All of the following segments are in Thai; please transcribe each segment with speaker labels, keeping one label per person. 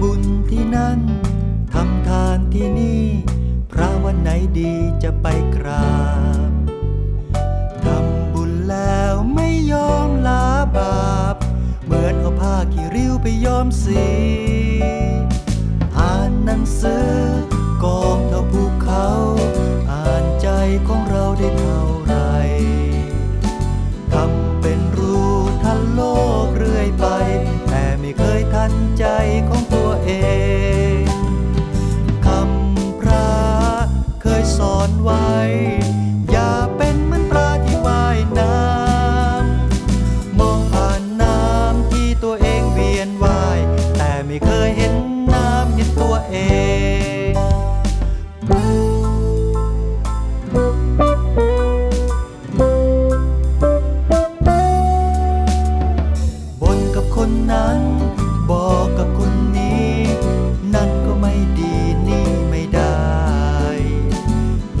Speaker 1: บุญที่นั่น ทำทานที่นี่ พระวันไหนดีจะไปกราบ ทำบุญแล้วไม่ยอมลาบาป เหมือนเอาผ้าขี้ริ้วไปยอมสี อ่านหนังสือกอง เองบนกับคนนั้น บอกกับคนนี้ นั่นก็ไม่ดีนี่ไม่ได้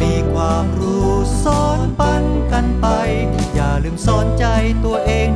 Speaker 1: มีความรู้ซ้อนปันกันไป อย่าลืมสอนใจตัวเอง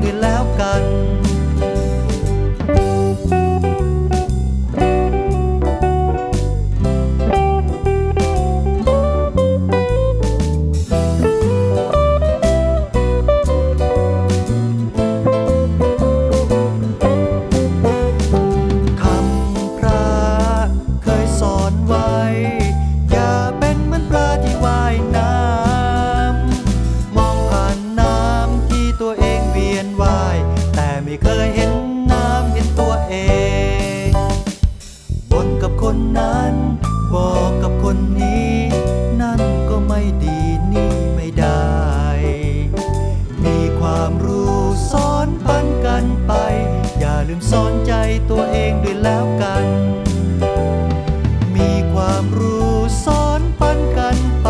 Speaker 1: ลืมสอนใจตัวเองด้วยแล้วกัน มีความรู้สอนปันกันไป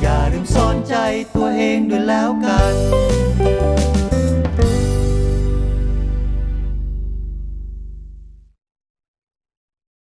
Speaker 1: อย่าลืมสอนใจตัวเองด้วยแล้วกัน